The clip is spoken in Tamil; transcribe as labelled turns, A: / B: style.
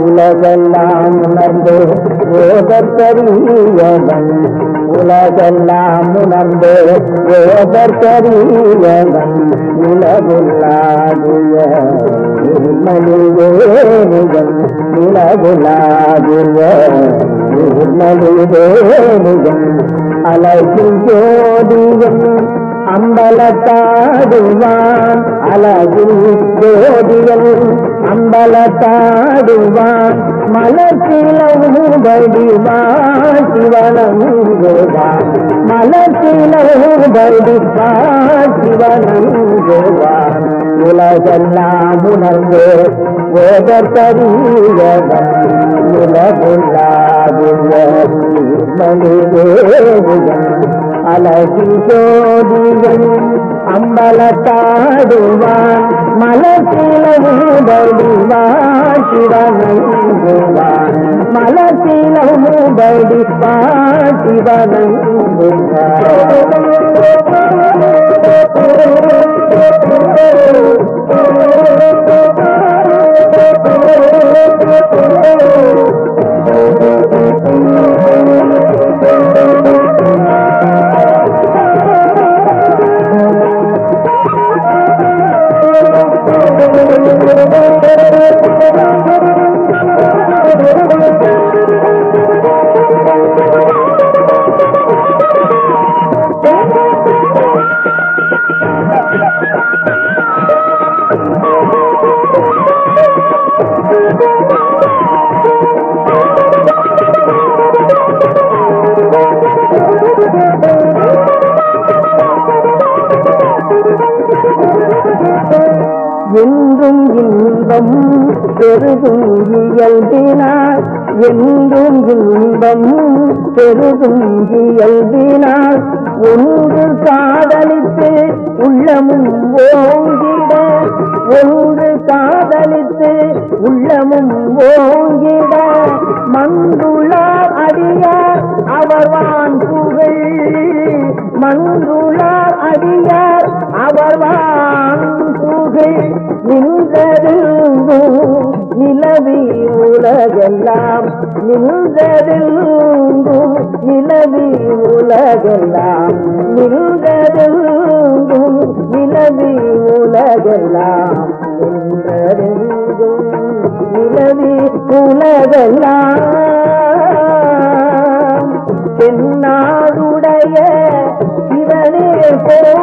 A: உலகெல்லாம் உணர்ந்து ஓதற்கரியவன் உலகெல்லாம் உணர்ந்து ஓதற்கரியவன் நிலவுலாகிய நிர்மலிவேணிகன் நிலவுலாகிய நிர்மலிவேணிகன் அழகில் ஜோதியன் அம்பலத்தாடுவான். அழகில் ஜோதியன் அம்பலத்தாடுவான். மலர்ச்சிலவுபடிவான் சிவனங்குவான் மலர்ச்சிலவுபடிவான் சிவனங்குவான் உலகெல்லாம் உணர்ந்து ஓதற்கரியவன் உலகுள்ளாகுய மணிதேவியன் அழகில் ஜோதியன் அம்பலத்தாடுவான் மலத்திலவுபடிவான் சிவனங்குவான் மலத்திலவுபடிவான் சிவனங்குவான் என்றும் இன்பம் பெருகும் இயல்பினார் என்றும் இன்பம் பெருகும் இயல்பினார் ஒன்று காதலித்து உள்ளமும் ஓங்கிட ஒன்று காதலித்து உள்ளமும் ஓங்கிட மந்துளார் அடியார் அவர் வான் புகழ். மந்துளார் அடியார் அவர் வான் புகழ். நின்றதெங்கும் நிலவி உலகெல்லாம் நின்றதெங்கும் நிலவி உலகெல்லாம். நின்றதெங்கும் நிலவி உலகெல்லாம் தென்னாடுடைய இவனே போ